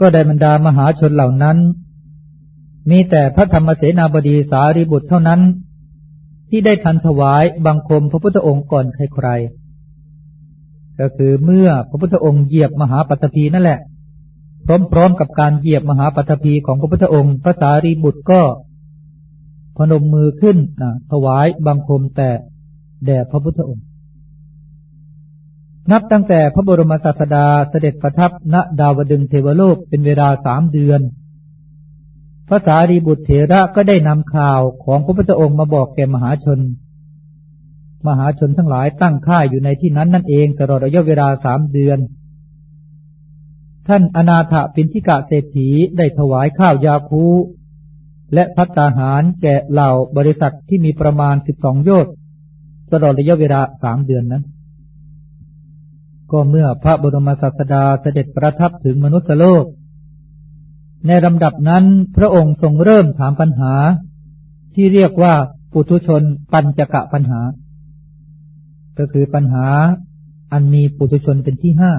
ก็ได้บรรดามหาชนเหล่านั้น มีแต่พระธรรมเสนาบดีสารีบุตรเท่านั้น ที่ได้ทันถวายบังคมพระพุทธองค์ก่อนใครๆ ก็คือเมื่อพระพุทธองค์เหยียบมหาปัตภีนั่นแหละ พร้อมๆกับการเหยียบมหาปัตภีของพระพุทธองค์พระสารีบุตรก็พนมมือขึ้นนะถวายบังคมแต่แด่พระพุทธองค์ นับตั้งแต่พระบรมศาสดาเสด็จประทับณดาวดึงเทวโลกเป็นเวลาสามเดือน พระสารีบุตรเถระก็ได้นำข่าวของพระพุทธองค์มาบอกแก่มหาชน มหาชนทั้งหลายตั้งค่ายอยู่ในที่นั้นนั่นเองตลอดระยะเวลาสามเดือน ท่านอนาถปินทิกะเศรษฐีได้ถวายข้าวยาคูและพัตตาหารแก่เหล่าบริษัทที่มีประมาณสิบสองโยชน์ตลอดระยะเวลาสามเดือนนั้น ก็เมื่อพระบรมศาสดาเสด็จประทับถึงมนุษยโลก ในลำดับนั้นพระองค์ทรงเริ่มถามปัญหา ที่เรียกว่าปุถุชนปัญจกะปัญหา ก็คือปัญหาอันมีปุถุชนเป็นที่ห้า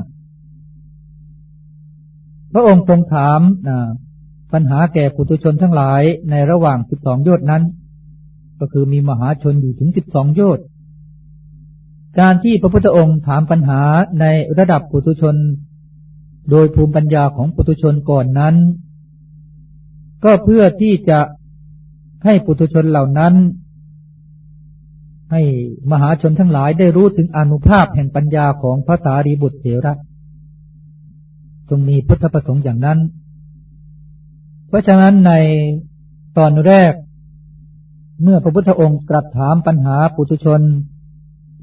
พระองค์ทรงถามปัญหาแก่ปุถุชนทั้งหลายในระหว่างสิบสองโยชนั้น ก็คือมีมหาชนอยู่ถึงสิบสองโยชน์ การที่พระพุทธองค์ถามปัญหาในระดับปุถุชน โดยภูมิปัญญาของปุถุชนก่อนนั้น ก็เพื่อที่จะให้ปุถุชนเหล่านั้น ให้มหาชนทั้งหลายได้รู้ถึงอนุภาพแห่งปัญญาของภาษารีบุตรเถระทรงมีพุทธประสงค์อย่างนั้น เพราะฉะนั้นในตอนแรก เมื่อพระพุทธองค์ตรัสถามปัญหาปุถุชน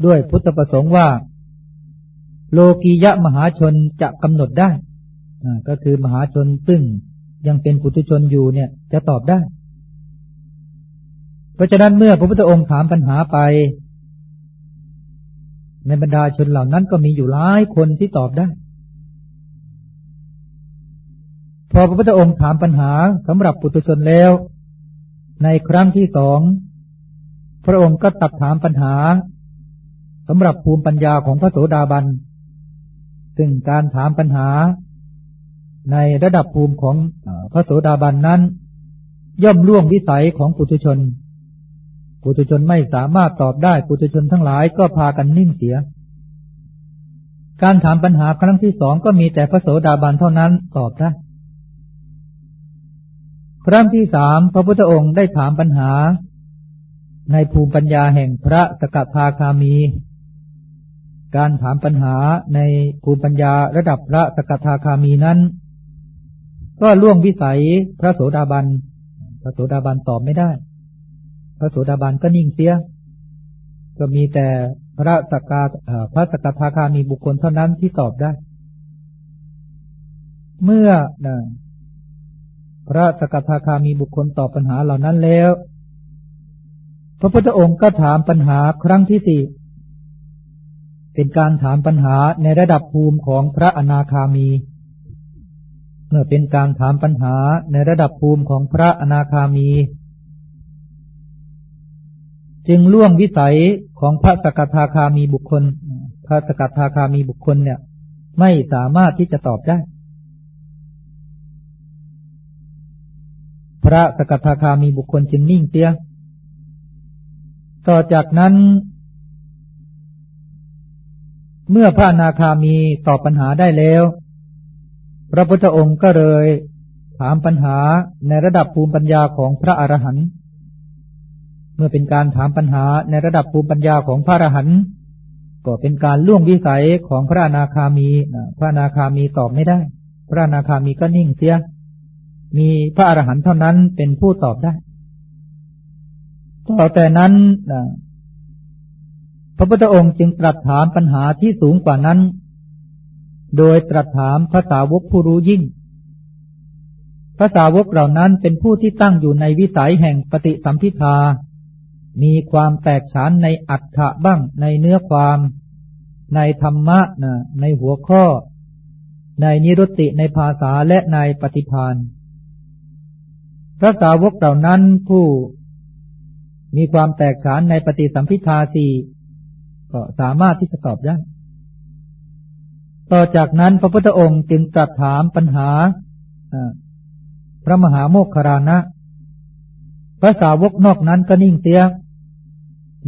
ด้วยพุทธประสงค์ว่า โลกียะมหาชนจะกำหนดได้ก็คือมหาชนซึ่งยังเป็นปุถุชนอยู่เนี่ย จะตอบได้ เพราะฉะนั้นเมื่อพระพุทธองค์ถามปัญหาไป ในบรรดาชนเหล่านั้นก็มีอยู่หลายคนที่ตอบได้ พอพระพุทธองค์ถามปัญหาสำหรับปุถุชนแล้ว ในครั้งที่สอง พระองค์ก็ตัดถามปัญหา สำหรับภูมิปัญญาของพระโสดาบัน ซึ่งการถามปัญหาในระดับภูมิของพระโสดาบันนั้น ย่อมล่วงวิสัยของปุถุชน ปุถุชนไม่สามารถตอบได้ปุถุชนทั้งหลายก็พากันนิ่งเสีย การถามปัญหาครั้งที่สองก็มีแต่พระโสดาบันเท่านั้นตอบได้ ครั้งที่สามพระพุทธองค์ได้ถามปัญหาในภูมิปัญญาแห่งพระสกทาคามี การถามปัญหาในภูมิปัญญาระดับพระสกทาคามีนั้น ก็ล่วงวิสัยพระโสดาบัน พระโสดาบันตอบไม่ได้ พระโสดาบันก็นิ่งเสีย ก็มีแต่พระสกาพระสกทาคามีบุคคลเท่านั้นที่ตอบได้ เมื่อพระสกทาคามีบุคคลตอบปัญหาเหล่านั้นแล้ว พระพุทธองค์ก็ถามปัญหาครั้งที่สี่ เป็นการถามปัญหาในระดับภูมิของพระอนาคามี เมื่อเป็นการถามปัญหาในระดับภูมิของพระอนาคามี จึงล่วงวิสัยของพระสกทาคามีบุคคล พระสกทาคามีบุคคลเนี่ย ไม่สามารถที่จะตอบได้ พระสกทาคามีบุคคลจึงนิ่งเสีย ต่อจากนั้น เมื่อพระนาคามีตอบปัญหาได้แล้ว พระพุทธองค์ก็เลย ถามปัญหาในระดับภูมิปัญญาของพระอรหันต์เมื่อเป็นการถามปัญหาในระดับภูมิปัญญาของพระอรหันต์ก็เป็นการล่วงวิสัยของพระนาคามีพระนาคามีตอบไม่ได้ พระนาคามีก็นิ่งเสีย มีพระอรหันต์เท่านั้นเป็นผู้ตอบได้ ต่อแต่นั้น พระพุทธองค์จึงตรัสถามปัญหาที่สูงกว่านั้น โดยตรัสถามภาษาวกผู้รู้ยิ่งภาษาวกเหล่านั้นเป็นผู้ที่ตั้งอยู่ในวิสัยแห่งปฏิสัมพิทา มีความแตกฉานในอัฏฐะบ้างในเนื้อความ ในธรรมะนะในหัวข้อ ในนิรุตติในภาษาและในปฏิพานพระสาวกเหล่านั้นผู้ มีความแตกฉานในปฏิสัมพิทาสี่ ก็สามารถที่จะตอบได้ ต่อจากนั้นพระพุทธองค์จึงตรัสถามปัญหาพระมหาโมคคารานะ พระสาวกนอกนั้นก็นิ่งเสีย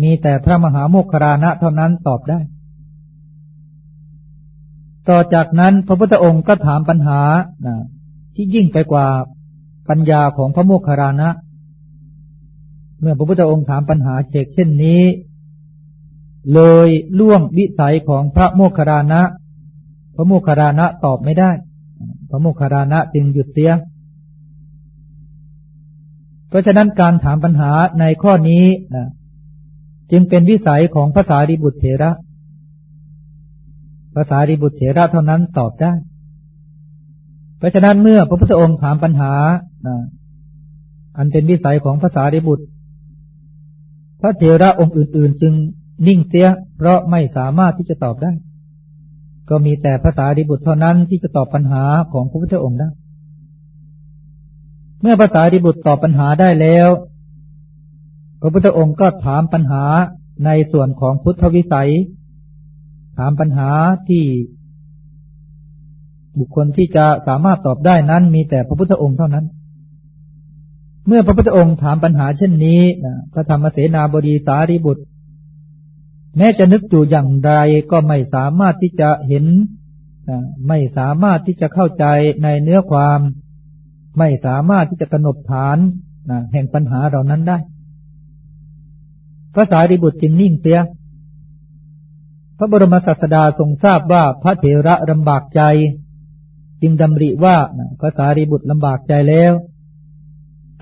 มีแต่พระมหาโมคคารานะเท่านั้นตอบได้ ต่อจากนั้นพระพุทธองค์ก็ถามปัญหาที่ยิ่งไปกว่าปัญญาของพระโมคคารานะ เมื่อพระพุทธองค์ถามปัญหาเชกเช่นนี้ เลยล่วงวิสัยของพระโมคคารานะ พระโมคคารานะตอบไม่ได้ พระโมคคารานะจึงหยุดเสีย เพราะฉะนั้นการถามปัญหาในข้อนี้นะจึงเป็นวิสัยของภาษาริบุตรเถระภาษาริบุตรเถระเท่านั้นตอบได้ เพราะฉะนั้นเมื่อพระพุทธองค์ถามปัญหาอันเป็นวิสัยของภาษาริบุตร พระเถระองค์อื่น ๆ จึง นิ่งเสีย เพราะไม่สามารถที่จะตอบได้ ก็มีแต่ภาษาริบุตรเท่านั้นที่จะตอบปัญหาของพระพุทธองค์ได้ เมื่อภาษาริบุตรตอบปัญหาได้แล้ว พระพุทธองค์ก็ถามปัญหาในส่วนของพุทธวิสัย ถามปัญหาที่ บุคคลที่จะสามารถตอบได้นั้น มีแต่พระพุทธองค์เท่านั้น เมื่อพระพุทธองค์ถามปัญหาเช่นนี้พระธรรมเสนาบดีสารีบุตร แม้จะนึกอยู่อย่างไรก็ไม่สามารถที่จะเห็น ไม่สามารถที่จะเข้าใจในเนื้อความ ไม่สามารถที่จะกำหนดฐานแห่งปัญหาเหล่านั้นได้ พระสารีบุตรจึงนิ่งเสีย พระบรมศาสดาทรงทราบว่าพระเถระลำบากใจ จึงดำริว่าภาษารีบุตรลำบากใจแล้ว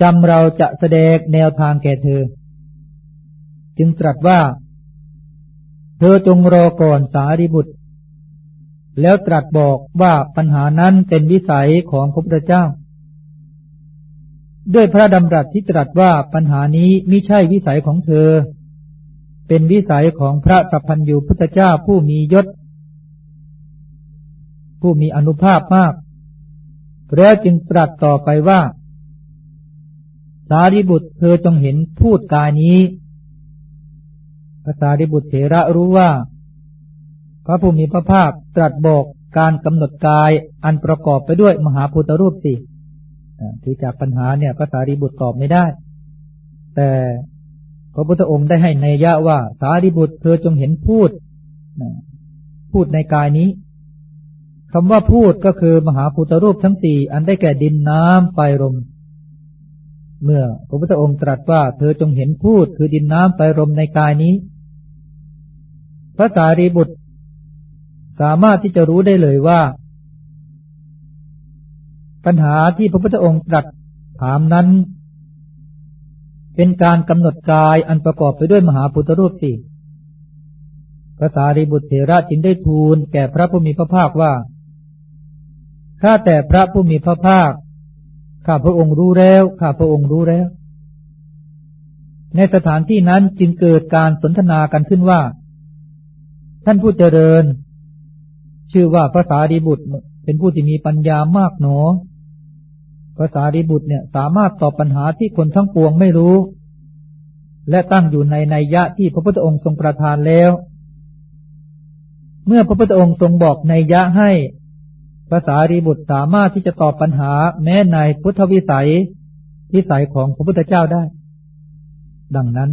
จำเราจะแสดงแนวทางแก่เธอ จึงตรัสว่า ธอจงรอก่อนสารีบุตร แล้วตรัสบอกว่าปัญหานั้นเป็นวิสัยของพระพุทธเจ้า ด้วยพระดำรัสที่ตรัสว่าปัญหานี้ไม่ใช่วิสัยของเธอ เป็นวิสัยของพระสัพพัญญูพุทธเจ้าผู้มียศ ผู้มีอนุภาพมาก แล้วจึงตรัสต่อไปว่า สารีบุตรเธอจงเห็นพูดกายนี้ ภาษาริบุตรเถระรู้ว่า พระผู้มีพระภาคตรัสบอกการกำหนดกายอันประกอบไปด้วยมหาพุทธรูปสี่คือจากปัญหาเนี่ยภาษาริบุตรตอบไม่ได้ แต่พระพุทธองค์ได้ให้ในยะว่า สารีบุตรเธอจงเห็นพูด พูดในกายนี้คำว่าพูดก็คือมหาพุทธรูปทั้งสี่อันได้แก่ดินน้ำไฟลม เมื่อพระพุทธองค์ตรัสว่า เธอจงเห็นพูดคือดินน้ำไฟลมในกายนี้ พระสารีบุตร สามารถที่จะรู้ได้เลยว่า ปัญหาที่พระพุทธองค์ตรัสถามนั้น เป็นการกำหนดกายอันประกอบไปด้วยมหาพุทธรูปสี่ภาษารีบุตรเถระจึงได้ทูลแก่พระผู้มีพระภาคว่า ข้าแต่พระผู้มีพระภาค ข้าพระองค์รู้แล้ว ข้าพระองค์รู้แล้ว ในสถานที่นั้นจึงเกิดการสนทนากันขึ้นว่า ท่านผู้เจริญ ชื่อว่าภาษาดีบุตร เป็นผู้ที่มีปัญญามากหนอภาษาดีบุตรเนี่ยสามารถตอบปัญหาที่คนทั้งปวงไม่รู้ และตั้งอยู่ในนัยะที่พระพุทธองค์ทรงประทานแล้ว เมื่อพระพุทธองค์ทรงบอกนัยยะให้ภาษารีบุตรสามารถที่จะตอบปัญหาแม้ในพุทธวิสัยวิสัยของพระพุทธเจ้าได้ ดังนั้น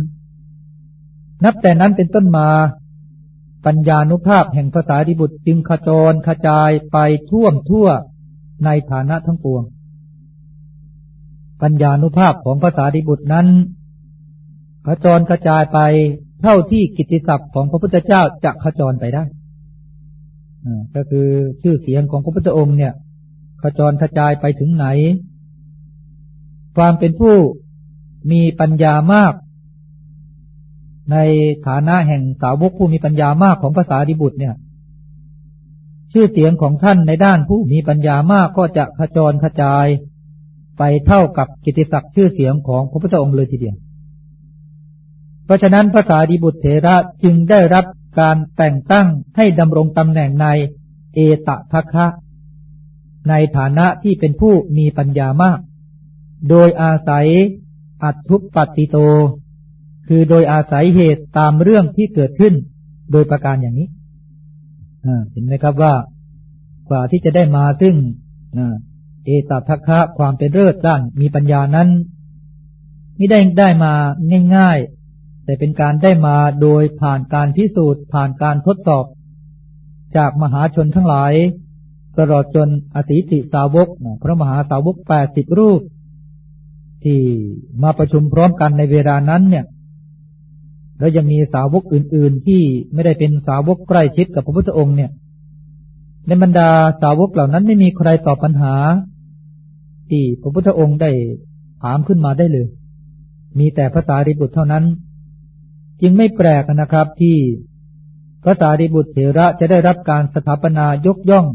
นับแต่นั้นเป็นต้นมา ปัญญานุภาพแห่งภาษารีบุตรจึงขจรขจายไปท่วมทั่วในฐานะทั้งปวง ปัญญานุภาพของภาษารีบุตรนั้นขจรกระจายไปเท่าที่กิตติศัพท์ของพระพุทธเจ้าจะขจรไปได้ก็คือชื่อเสียงของพระพุทธองค์เนี่ย ขจรกระจายไปถึงไหน ความเป็นผู้มีปัญญามาก ในฐานะแห่งสาวกผู้มีปัญญามากของภาษาดิบุตรเนี่ย ชื่อเสียงของท่านในด้านผู้มีปัญญามากก็จะขจรกระจายไปเท่ากับกิติศักดิ์ชื่อเสียงของพระพุทธองค์เลยทีเดียว เพราะฉะนั้นภาษาดิบุตรเถระจึงได้รับการแต่งตั้งให้ดำรงตำแหน่งในเอตทัคคะในฐานะที่เป็นผู้มีปัญญามาก โดยอาศัยอัตทุปปฏิโต คือโดยอาศัยเหตุตามเรื่องที่เกิดขึ้น โดยประการอย่างนี้เห็นไหมครับว่ากว่าที่จะได้มาซึ่งเอตทัคคะความเป็นเลิศด้านมีปัญญานั้น ไม่ได้ได้มาง่ายๆ แต่เป็นการได้มาโดยผ่านการพิสูจน์ ผ่านการทดสอบ จากมหาชนทั้งหลาย ตลอดจนอสีติสาวกพระมหาสาวกแปดสิบรูป ที่มาประชุมพร้อมกันในเวลานั้นเนี่ย แล้วยังมีสาวกอื่น ๆ ที่ไม่ได้เป็นสาวกใกล้ชิดกับพระพุทธองค์เนี่ย ในบรรดาสาวกเหล่านั้นไม่มีใครตอบปัญหา ที่พระพุทธองค์ได้ถามขึ้นมาได้เลย มีแต่ภาษาริบุตรเท่านั้น จึงไม่แปลกนะครับที่ภาษาริบุตรเถระจะได้รับการสถาปนายกย่อง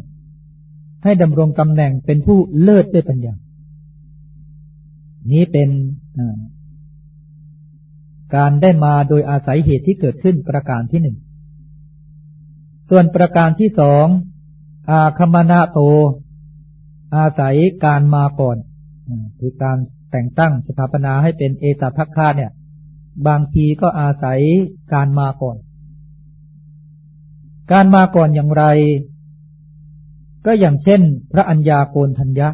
ให้ดำรงตำแหน่งเป็นผู้เลิศด้วยปัญญานี้เป็น การได้มาโดยอาศัยเหตุที่เกิดขึ้นประการที่หนึ่ง ส่วนประการที่สอง อาคมนาโต อาศัยการมาก่อนคือการแต่งตั้งสถาปนาให้เป็นเอตทัคคะเนี่ย บางทีก็อาศัยการมาก่อน การมาก่อนอย่างไร ก็อย่างเช่น พระัญญาโกนทัญญะ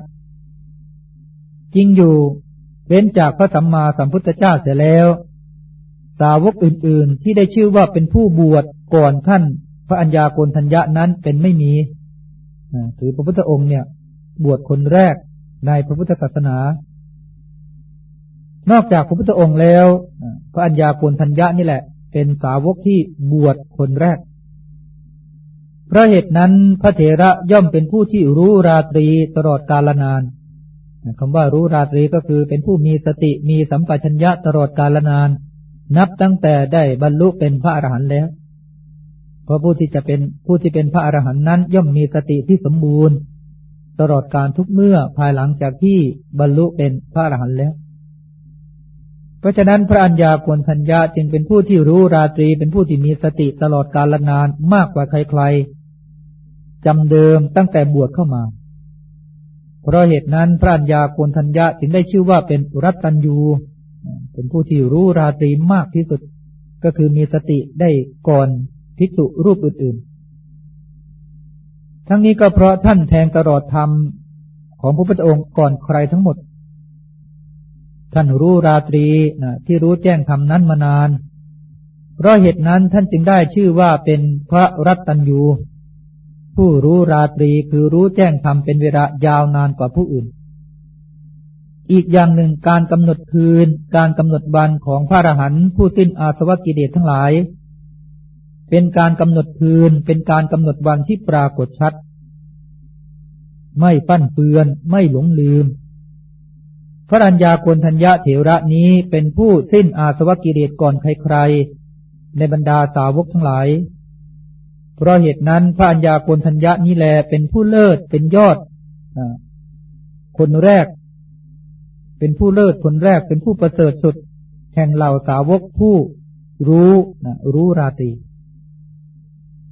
จริงอยู่เว้นจากพระสัมมาสัมพุทธเจ้าเสียแล้ว สาวกอื่นๆ ที่ได้ชื่อว่าเป็นผู้บวชก่อนท่าน พระัญญาโกนทัญญะนั้นเป็นไม่มีถือพระพุทธองค์เนี่ย บวชคนแรกในพระพุทธศาสนา นอกจากพระพุทธองค์แล้ว พระัญญาโกนทัญญะนี่แหละ เป็นสาวกที่บวชคนแรกเพราะเหตุนั้นพระเถระย่อมเป็นผู้ที่รู้ราตรีตลอดกาลนานคำว่ารู้ราตรีก็คือเป็นผู้มีสติมีสัมปชัญญะตลอดกาลนานนั นับตั้งแต่ได้บรรลุเป็นพระอรหันต์แล้ว เพราะผู้ที่จะเป็นผู้ที่เป็นพระอรหันต์นั้น ย่อมมีสติที่สมบูรณ์ ตลอดการทุกเมื่อภายหลังจากที่บรรลุเป็นพระอรหันต์แล้ว เพราะฉะนั้นพระัญญาโกณทัญญาจึงเป็นผู้ที่รู้ราตรีเป็นผู้ที่มีสติตลอดกาลนานมากกว่าใครๆจำเดิมตั้งแต่บวชเข้ามา เพราะเหตุนั้นพระัญญาโกนทัญญะจึงได้ชื่อว่าเป็นรัตตัญยู เป็นผู้ที่รู้ราตรีมากที่สุด ก็คือมีสติได้ก่อนภิกษุรูปอื่นๆ ทั้งนี้ก็เพราะท่านแทงตลอดธรรมของพระพุทธองค์ก่อนใครทั้งหมด ท่านรู้ราตรีนะที่รู้แจ้งธรรมนั้นมานาน เพราะเหตุนั้นท่านจึงได้ชื่อว่าเป็นพระรัตตัญยูผู้รู้ราตรีคือรู้แจ้งธรรมเป็นเวลายาวนานกว่าผู้อื่น อีกอย่างหนึ่งการกำหนดคืน การกำหนดวันของพระอรหันต์ผู้สิ้นอาสวะกิเลสทั้งหลาย เป็นการกำหนดคืน เป็นการกำหนดวันที่ปรากฏชัด ไม่ปั้นเปือน ไม่หลงลืม พระัญญาโกนทัญญาเถระนี้เป็นผู้สิ้นอาสวะกิเลสก่อนใครๆ ในบรรดาสาวกทั้งหลาย เพราะเหตุนั้นพระัญญาโกนทัญญะนี่แลเป็นผู้เลิศเป็นยอดคนแรก เป็นผู้เลิศคนแรกเป็นผู้ประเสริฐสุด แห่งเหล่าสาวกผู้รู้นะรู้ราตรี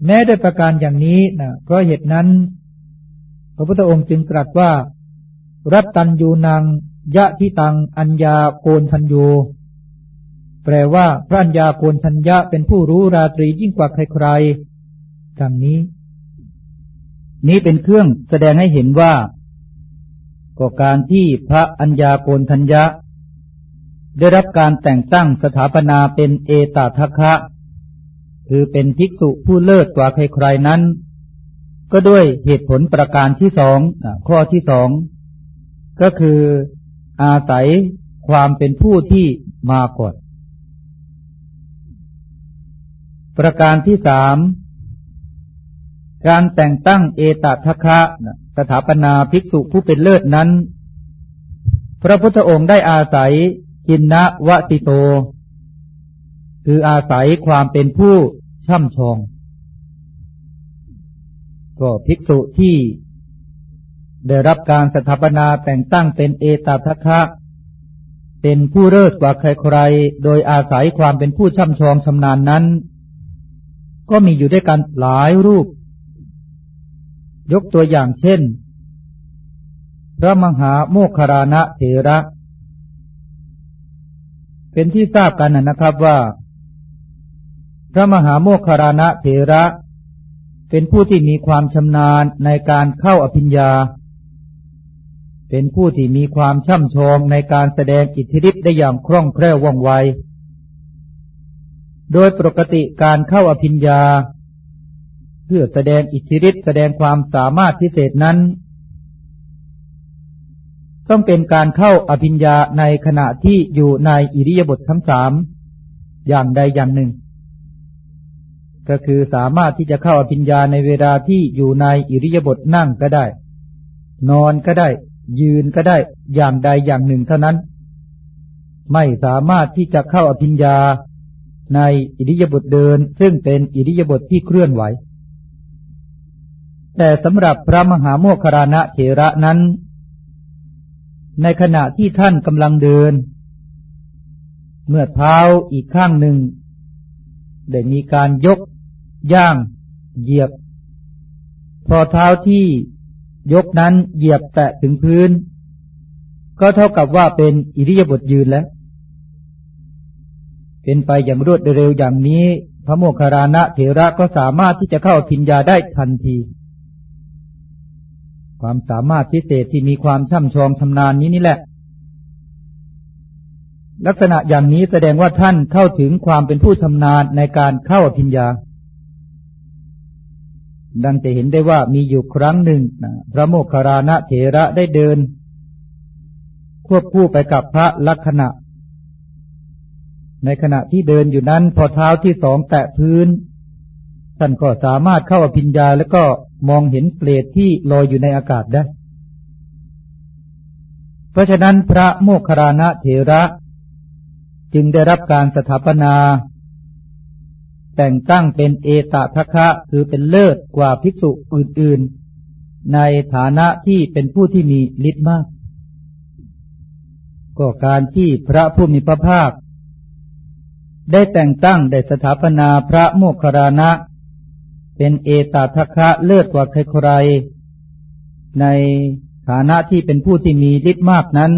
แม้ด้วยประการอย่างนี้นะเพราะเหตุนั้น พระพุทธองค์จึงตรัสว่า รัตตัญยูนางยะทิตัง อัญญาโกนทัญโยแปลว่าพระัญญาโกนทัญญะเป็นผู้รู้ราตรียิ่งกว่าใครๆดังนี้ นี้เป็นเครื่องแสดงให้เห็นว่า ก็การที่พระัญญาโกนทัญญะ ได้รับการแต่งตั้งสถาปนาเป็นเอตทัคคะ คือเป็นภิกษุผู้เลิศกว่าใครๆนั้น ก็ด้วยเหตุผลประการที่สองข้อที่สองก็คืออาศัยความเป็นผู้ที่มาก่อนประการที่สามการแต่งตั้งเอตทัคคะ สถาปนาภิกษุผู้เป็นเลิศนั้น พระพุทธองค์ได้อาศัยจินนะวสิโต คืออาศัยความเป็นผู้ช่ำชอง ก็ภิกษุที่ได้รับการสถาปนาแต่งตั้งเป็นเอตทัคคะเป็นผู้เลิศกว่าใครๆ โดยอาศัยความเป็นผู้ช่ำชองชำนาญนั้น ก็มีอยู่ด้วยกันหลายรูป ยกตัวอย่างเช่น พระมหาโมคคารานะเถระ เป็นที่ทราบกันนะครับว่า พระมหาโมคคารานะเถระ เป็นผู้ที่มีความชำนาญในการเข้าอภิญญา เป็นผู้ที่มีความช่ำชองในการแสดงอิทธิฤทธิ์ได้อย่างคล่องแคล่วว่องไว โดยปกติการเข้าอภิญญา พื่อแสดงอิทธิฤทธิ์แสดงความสามารถพิเศษนั้น ต้องเป็นการเข้าอภิญญาในขณะที่อยู่ในอิริยาบถทั้งสามอย่างใดอย่างหนึ่ง ก็คือสามารถที่จะเข้าอภิญญาในเวลาที่อยู่ในอิริยาบถนั่งก็ได้ นอนก็ได้ ยืนก็ได้อย่างใดอย่างหนึ่งเท่านั้น ไม่สามารถที่จะเข้าอภิญญาในอิริยาบถเดิน ซึ่งเป็นอิริยาบถทที่เคลื่อนไหว แต่สำหรับพระมหาโมคคารณะเถระนั้น ในขณะที่ท่านกำลังเดิน เมื่อเท้าอีกข้างหนึ่ง ได้มีการยก ย่าง เหยียบ พอเท้าที่ยกนั้นเหยียบแตะถึงพื้น ก็เท่ากับว่าเป็นอิริยาบถยืนแล้ว เป็นไปอย่างรวดเร็วอย่างนี้ พระโมคคารานะเถระก็สามารถที่จะเข้าพิญญาได้ทันที ความสามารถพิเศษที่มีความช่ำชองชำนาญนี้นี่แหละ ลักษณะอย่างนี้แสดงว่าท่านเข้าถึงความเป็นผู้ชำนาญในการเข้าพิญญา ดังจะเห็นได้ว่ามีอยู่ครั้งหนึ่งพระโมคคารณะเถระได้เดิน ควบคู่ไปกับพระลักษณะ ในขณะที่เดินอยู่นั้นพอเท้าที่สองแตะพื้นท่านก็สามารถเข้าอภิญญาแล้วก็ มองเห็นเปลดที่ลอยอยู่ในอากาศได้ เพราะฉะนั้นพระโมคคารณะเถระจึงได้รับการสถาปนา แต่งตั้งเป็นเอตทัคะคือเป็นเลิศกว่าภิกษุอื่นๆ ในฐานะที่เป็นผู้ที่มีฤทธิ์มาก ก็การที่พระผู้มีพระภาค ได้แต่งตั้งได้สถาปนาพระโมคคารานะ เป็นเอตาทัคะเลิศกว่าใครๆในฐานะที่เป็นผู้ที่มีฤทธิ์มากนั้น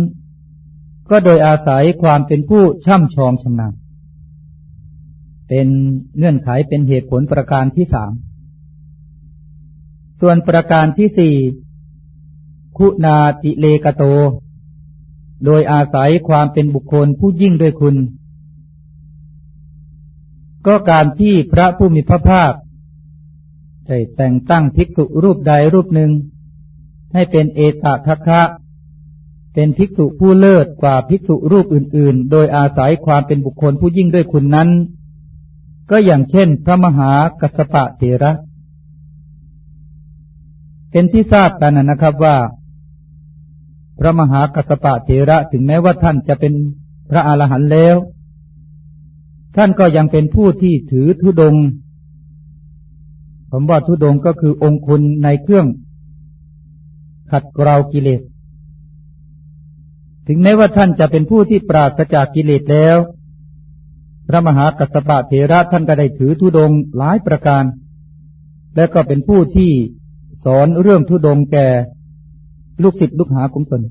ก็โดยอาศัยความเป็นผู้ช่ำชองชำนาญเป็นเงื่อนไขเป็นเหตุผลประการที่สามส่วนประการที่สี่คุณาติเลกโต โดยอาศัยความเป็นบุคคลผู้ยิ่งด้วยคุณ ก็การที่พระผู้มีพระภาค ได้แต่งตั้งภิกษุรูปใดรูปหนึ่ง ให้เป็นเอตทัคคะ เป็นภิกษุผู้เลิศกว่าภิกษุรูปอื่น ๆ โดยอาศัยความเป็นบุคคลผู้ยิ่งด้วยคุณนั้น ก็อย่างเช่น พระมหากัสปะเถระ เป็นที่ทราบกันนะครับว่า พระมหากัสปะเถระถึงแม้ว่าท่านจะเป็นพระอรหันต์แล้ว ท่านก็ยังเป็นผู้ที่ถือธุดง ผมว่าธุดงก็คือองคุณในเครื่อง ขัดเกลากิเลส ถึงแม้ว่าท่านจะเป็นผู้ที่ปราศจากกิเลสแล้ว พระมหากัสสปะเถระท่านก็ได้ถือธุดงหลายประการ และก็เป็นผู้ที่สอนเรื่องธุดงแก่ลูกศิษย์ลูกหาของตน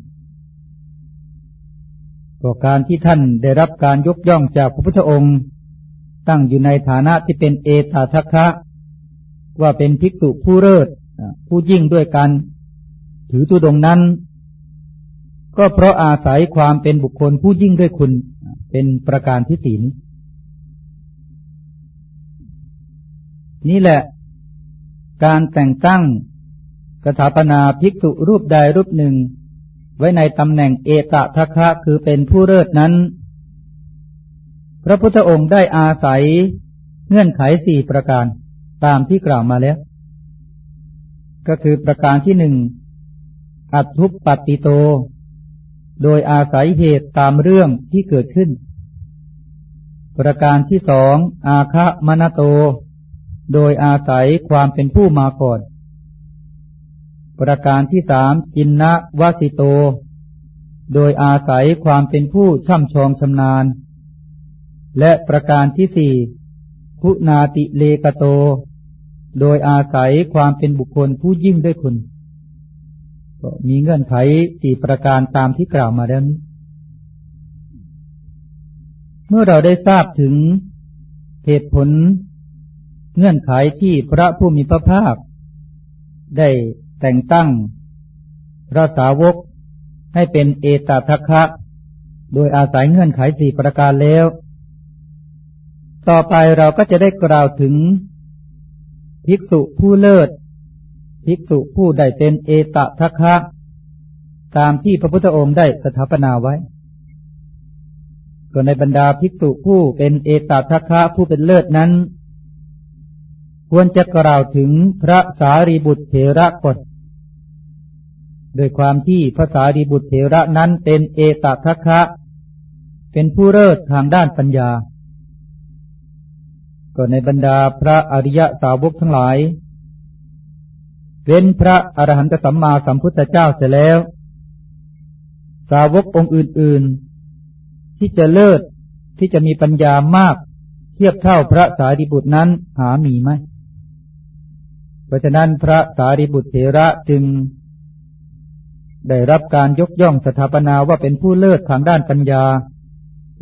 ก็การที่ท่านได้รับการยกย่องจากพระพุทธองค์ ตั้งอยู่ในฐานะที่เป็นเอตทัคคะ ว่าเป็นภิกษุผู้เลิศผู้ยิ่งด้วยการถือธุดงนั้น ก็เพราะอาศัยความเป็นบุคคลผู้ยิ่งด้วยคุณเป็นประการที่สี่นี้นี่แหละ การแต่งตั้งสถาปนาภิกษุรูปใดรูปหนึ่ง ไว้ในตำแหน่งเอตทัคคะคือเป็นผู้เลิศนั้น พระพุทธองค์ได้อาศัยเงื่อนไขสี่ประการ ตามที่กล่าวมาแล้ว ก็คือประการที่หนึ่ง อัตุปปติโต โดยอาศัยเหตุตามเรื่องที่เกิดขึ้น ประการที่สอง อาคะมณโต โดยอาศัยความเป็นผู้มาก่อน ประการที่สามจินนะวสิโต โดยอาศัยความเป็นผู้ช่ำชองชำนาญ และประการที่สี่พุนาติเลกโต โดยอาศัยความเป็นบุคคลผู้ยิ่งด้วยคุณ ก็มีเงื่อนไขสี่ประการตามที่กล่าวมาแล้วนี้ เมื่อเราได้ทราบถึงเหตุผลเงื่อนไขที่พระผู้มีพระภาค ได้แต่งตั้งพระสาวกให้เป็นเอตทัคคะ โดยอาศัยเงื่อนไขสี่ประการแล้ว ต่อไปเราก็จะได้กล่าวถึง ภิกษุผู้เลิศ ภิกษุผู้ได้เป็นเอตทัคคะตามที่พระพุทธองค์ได้สถาปนาไว้ก็ในบรรดาภิกษุผู้เป็นเอตทัคคะผู้เป็นเลิศนั้น ควรจะกล่าวถึงพระสารีบุตรเถระก่อนโดยความที่พระสารีบุตรเถระนั้นเป็นเอตทัคคะ เป็นผู้เลิศทางด้านปัญญา ก็ในบรรดาพระอริยสาวกทั้งหลาย เว้นพระอรหันตสัมมาสัมพุทธเจ้าเสียแล้ว สาวกองค์อื่น ๆ ที่จะเลิศที่จะมีปัญญามาก เทียบเท่าพระสารีบุตรนั้นหามีไหม เพราะฉะนั้นพระสารีบุตรเถระจึง ได้รับการยกย่องสถาปนาว่าเป็นผู้เลิศทางด้านปัญญา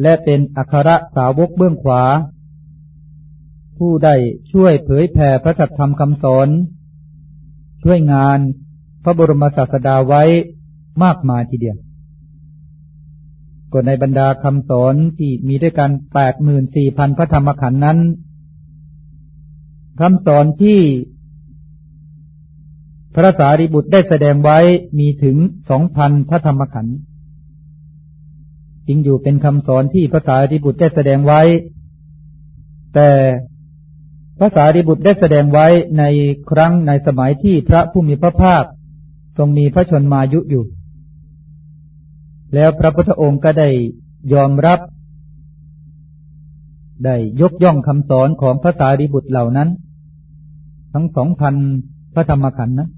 และเป็นอัครสาวกเบื้องขวา ผู้ได้ช่วยเผยแผ่พระสัทธรรมคำสอน ช่วยงานพระบรมศาสดาไว้มากมายทีเดียวก็ในบรรดาคำสอนที่มีด้วยกันแปดหมื่นสี่พันพระธรรมขันธ์นั้นคำสอนที่พระสารีบุตรได้แสดงไว้มีถึงสองพันพระธรรมขันธ์จริงอยู่เป็นคำสอนที่พระสารีบุตรได้แสดงไว้ แต่ พระสารีบุตรได้แสดงไว้ในครั้งในสมัยที่พระผู้มีพระภาค ทรงมีพระชนมายุอยู่ แล้วพระพุทธองค์ก็ได้ยอมรับ ได้ยกย่องคำสอนของพระสารีบุตรเหล่านั้น ทั้งสองพันพระธรรมขันธ์นะ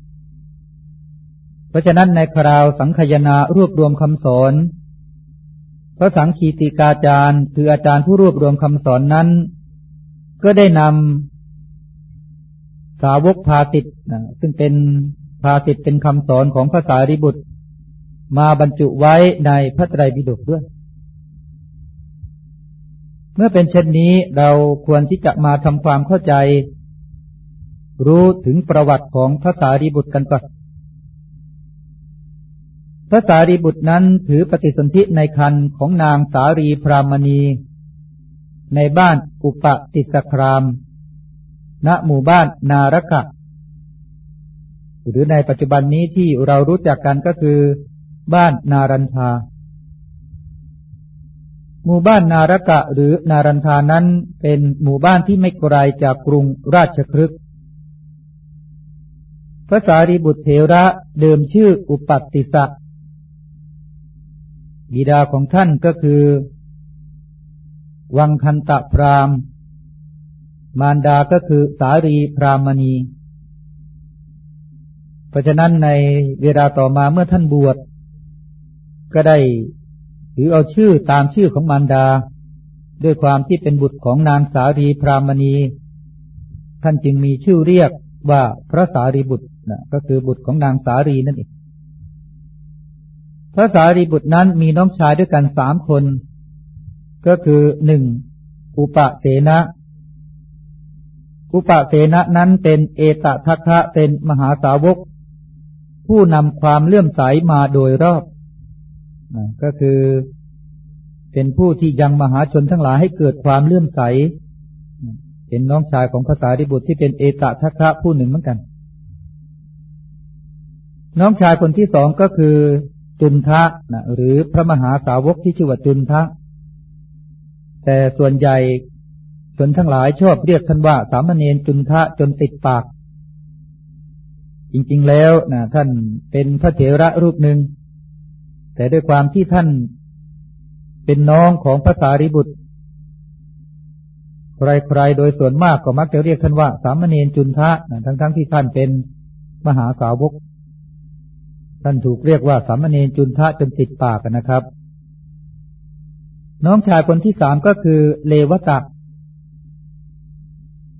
เพราะฉะนั้นในคราวสังคยนารวบรวมคำสอนพระสังคีติกาจารย์ คืออาจารย์ผู้รวบรวมคำสอนนั้น ก็ได้นำ สาวกภาสิทธ์ซึ่งเป็นภาสิทธ์เป็นคำสอนของพระสารีบุตร มาบรรจุไว้ในพระไตรปิฎกด้วย เมื่อเป็นเช่นนี้เราควรที่จะมาทำความเข้าใจ รู้ถึงประวัติของพระสารีบุตรกันก่อนพระสารีบุตรนั้นถือปฏิสนธิในคันของนางสารีพรามณี ในบ้านอุปติสคราม ณหมู่บ้านนารกะ หรือในปัจจุบันนี้ที่เรารู้จักกันก็คือ บ้านนารันทา หมู่บ้านนารกะหรือนารันทานั้นเป็นหมู่บ้านที่ไม่ไกลจากกรุงราชครึกพระสารีบุตรเถระเดิมชื่ออุปัตติสะบิดาของท่านก็คือ วังคันตะพราม มารดาก็คือสารีพรามณี เพราะฉะนั้นในเวลาต่อมาเมื่อท่านบวช ก็ได้ถือเอาชื่อตามชื่อของมารดา ด้วยความที่เป็นบุตรของนางสารีพรามณี ท่านจึงมีชื่อเรียกว่าพระสารีบุตรนะก็คือบุตรของนางสารีนั่นเอง พระสารีบุตรนั้นมีน้องชายด้วยกันสามคน ก็คือหนึ่งอุปเสนะ อุปเสนะนั้นเป็นเอตทัคคะเป็นมหาสาวก ผู้นำความเลื่อมใสมาโดยรอบก็คือเป็นผู้ที่ยังมหาชนทั้งหลายให้เกิดความเลื่อมใส เป็นน้องชายของภาษาดิบุตรที่เป็นเอตทัคคะผู้หนึ่งเหมือนกัน น้องชายคนที่สองก็คือจุนทะนะหรือพระมหาสาวกที่ชื่อว่าจุนทะแต่ส่วนใหญ่ ชนทั้งหลายชอบเรียกท่านว่า สามเณรจุนทะจนติดปาก จริงๆแล้วนะท่านเป็นพระเถระรูปหนึ่ง แต่ด้วยความที่ท่านเป็นน้องของภาษาริบุตร ใครๆโดยส่วนมากก็มักจะเรียกท่านว่า สามเณรจุนทะนะทั้งๆทที่ท่านเป็นมหาสาวก ท่านถูกเรียกว่าสามเณรจุนทะจนติดปากนะครับ น้องชายคนที่สามก็คือเลวตะ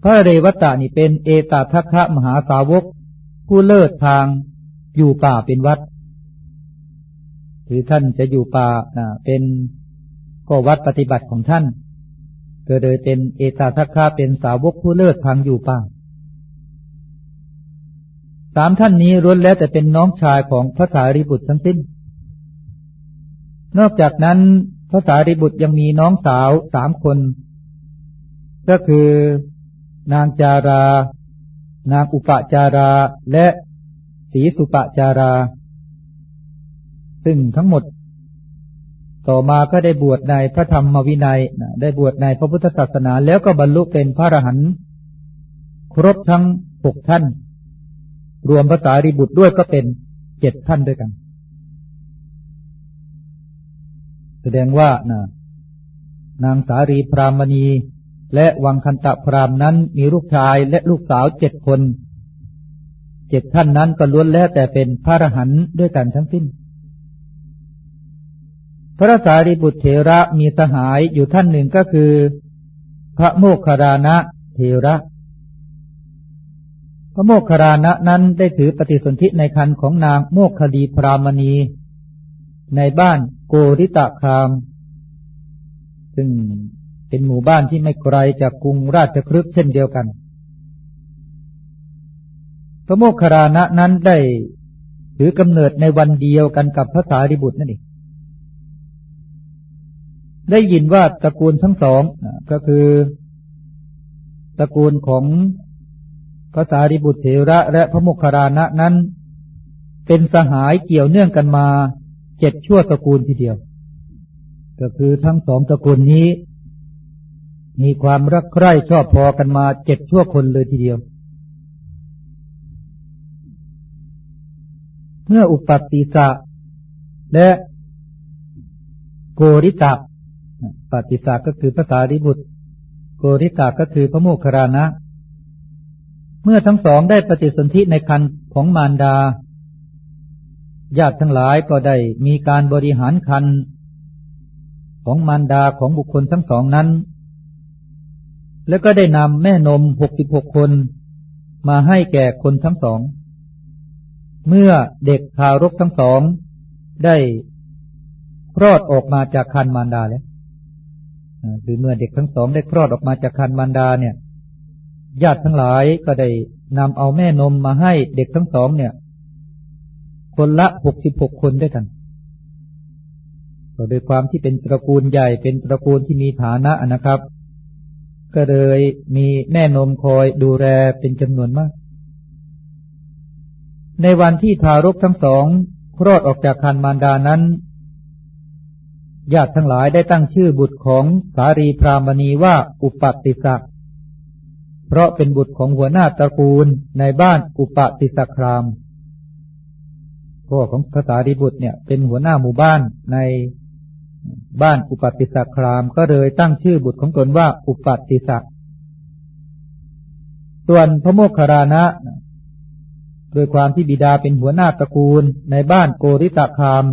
พระเรวตะนี่เป็นเอตทัคคะมหาสาวก ผู้เลิศทางอยู่ป่าเป็นวัดคือท่านจะอยู่ป่าเป็นก็วัดปฏิบัติของท่านก็เลยเป็นเอตาทัคคะเป็นสาวกผู้เลิศทางอยู่ป่าสามท่านนี้ล้วนแล้วแต่เป็นน้องชายของพระสารีบุตรทั้งสิ้น นอกจากนั้นพระสารีบุตรยังมีน้องสาวสามคน ก็คือ นางจารา นางอุปจารา และสีสุปจารา ซึ่งทั้งหมด ต่อมาก็ได้บวชในพระธรรมวินัย ได้บวชในพระพุทธศาสนา แล้วก็บรรลุเป็นพระอรหันต์ครบทั้งหกท่าน รวมภาษาริบุตรด้วยก็เป็นเจ็ดท่านด้วยกัน แสดงว่านะนางสารีพรามณี และวังคันตะพรามนั้นมีลูกชายและลูกสาวเจ็ดคน เจ็ดท่านนั้นก็ล้วนแล้วแต่เป็นพระอรหันต์ด้วยกันทั้งสิ้น พระสารีบุตรเถระมีสหายอยู่ท่านหนึ่งก็คือ พระโมคคารานะเถระ พระโมคคารณะนั้นได้ถือปฏิสนธิในคันของนางโมคคลีพรามณี ในบ้านโกริตะคาม ซึ่ง เป็นหมู่บ้านที่ไม่ไกลจากกรุงราชครึกเช่นเดียวกัน พระโมคคารณะนั้นได้ถือกำเนิดในวันเดียวกันกับพระสารีบุตรนั่นเองได้ยินว่าตระกูลทั้งสองก็คือตระกูลของพระสารีบุตรเถระและพระโมคคารานะนั้น เป็นสหายเกี่ยวเนื่องกันมาเจ็ดชั่วตระกูลทีเดียว ก็คือทั้งสองตระกูลนี้ มีความรักใคร่ชอบพอกันมาเจ็ดชั่วคนเลยทีเดียว เมื่ออุปัติสะและโกริตะปฏิสาก็คือภาษาริบุตร โกริตาก็คือพระโมคคารานะ เมื่อทั้งสองได้ปฏิสนธิในคันของมารดา ญาติทั้งหลายก็ได้มีการบริหารคันของมารดาของบุคคลทั้งสองนั้น แล้วก็ได้นำแม่นมหกสิบหกคน มาให้แก่คนทั้งสอง เมื่อเด็กทารกทั้งสอง ได้คลอดออกมาจากคันมารดาแล้วหรือเมื่อเด็กทั้งสองได้คลอดออกมาจากคันมารดาเนี่ย ญาติทั้งหลายก็ได้นำเอาแม่นมมาให้เด็กทั้งสองเนี่ย คนละหกสิบหกคนด้วยกันก็โดยความที่เป็นตระกูลใหญ่เป็นตระกูลที่มีฐานะนะครับ ก็เลยมีแม่นมคอยดูแลเป็นจำนวนมาก ในวันที่ทารกทั้งสองคลอดออกจากคันมารดานั้น ญาติทั้งหลายได้ตั้งชื่อบุตรของสารีพรามณีว่าอุปติสักเพราะเป็นบุตรของหัวหน้าตระกูลในบ้านอุปติสครามพ่อของภาษาดีบุตรเนี่ยเป็นหัวหน้าหมู่บ้านใน บ้านอุปติสครามก็เลยตั้งชื่อบุตรของตนว่าอุปติสักส่วนพระโมคคารานะโดยความที่บิดาเป็นหัวหน้าตระกูลในบ้านโกริตะคาม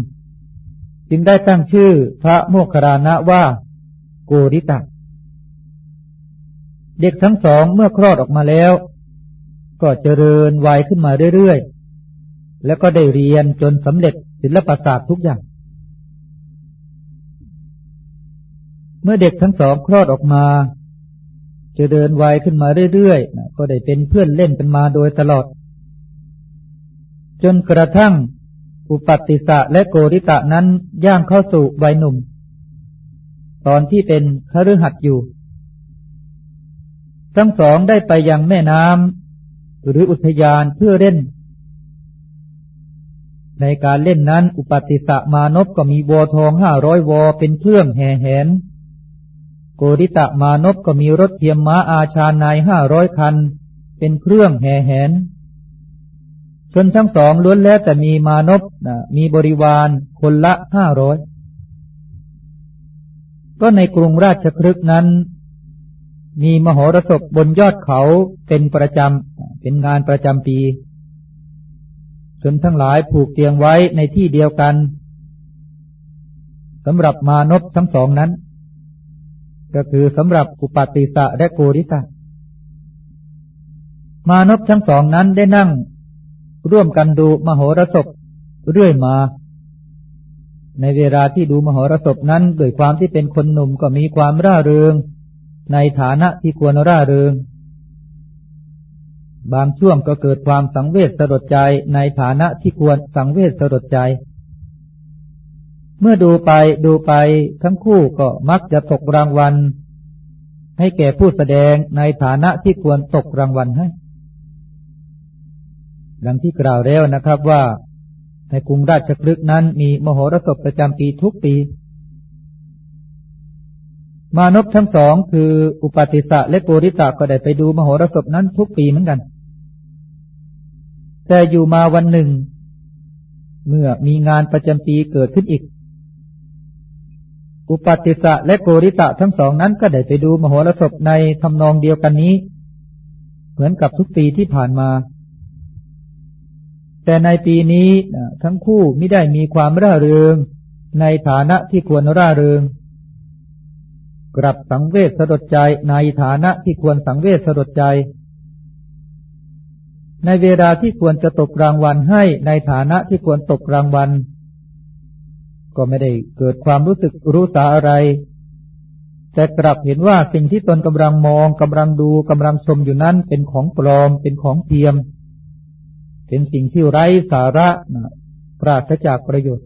จึงได้ตั้งชื่อพระโมคคารานะว่า โกริตะ เด็กทั้งสองเมื่อคลอดออกมาแล้ว ก็เจริญวัยขึ้นมาเรื่อยๆ แล้วก็ได้เรียนจนสำเร็จศิลปศาสตร์ทุกอย่าง เมื่อเด็กทั้งสองคลอดออกมา จะเดินวัยขึ้นมาเรื่อยๆก็ได้เป็นเพื่อนเล่นกันมาโดยตลอด จนกระทั่ง อุปัติสะและโกริตะนั้นย่างเข้าสู่วัยหนุ่ม ตอนที่เป็นคฤหัสถ์อยู่ ทั้งสองได้ไปยังแม่น้ำหรืออุทยานเพื่อเล่น ในการเล่นนั้น อุปติสะมานพก็มีวอทองห้าร้อยวอเป็นเครื่องแห่แหน โกริตะมานพก็มีรถเทียมม้าอาชานายห้าร้อยคัน เป็นเครื่องแห่แหนชนทั้งสองล้วนแล้วแต่มีมานพมีบริวารคนละห้าร้อยก็ในกรุงราชครึกนั้น มีมโหรสพบนยอดเขาเป็นประจำเป็นงานประจำปีชนทั้งหลายผูกเตียงไว้ในที่เดียวกันสำหรับมานพทั้งสองนั้น ก็คือสำหรับอุปติสะและโกริตะ มานพทั้งสองนั้นได้นั่ง ร่วมกันดูมโหรสพเรื่อยมา ในเวลาที่ดูมโหรสพนั้นด้วยความที่เป็นคนหนุ่มก็มีความร่าเริง ในฐานะที่ควรร่าเริง บางช่วงก็เกิดความสังเวชสลดใจในฐานะที่ควรสังเวชสลดใจจ เมื่อดูไปดูไปทั้งคู่ก็มักจะตกรางวัล ให้แก่ผู้แสดงในฐานะที่ควรตกรางวัลให้ ดังที่กล่าวแล้วนะครับว่า ในกรุงราชคลึกนั้นมีมโหรสพประจำปีทุกปี มานพทั้งสองคืออุปติสะและโกริตะก็ได้ไปดูมโหรสพนั้นทุกปีเหมือนกัน แต่อยู่มาวันหนึ่ง เมื่อมีงานประจำปีเกิดขึ้นอีก อุปติสะและโกริตะทั้งสองนั้นก็ได้ไปดูมโหรสพในทำนองเดียวกันนี้ เหมือนกับทุกปีที่ผ่านมา แต่ในปีนี้ทั้งคู่ไม่ได้มีความร่าเริง ในฐานะที่ควรร่าเริง กลับสังเวชสลดใจในฐานะที่ควรสังเวชสลดใจ ในเวลาที่ควรจะตกรางวัลให้ในฐานะที่ควรตกรางวัล ก็ไม่ได้เกิดความรู้สึกรู้สาอะไร แต่กลับเห็นว่าสิ่งที่ตนกำลังมองกำลังดูกำลังชมอยู่นั้นเป็นของปลอมเป็นของเทียม เป็นสิ่งที่ไร้สาระปราศจากประโยชน์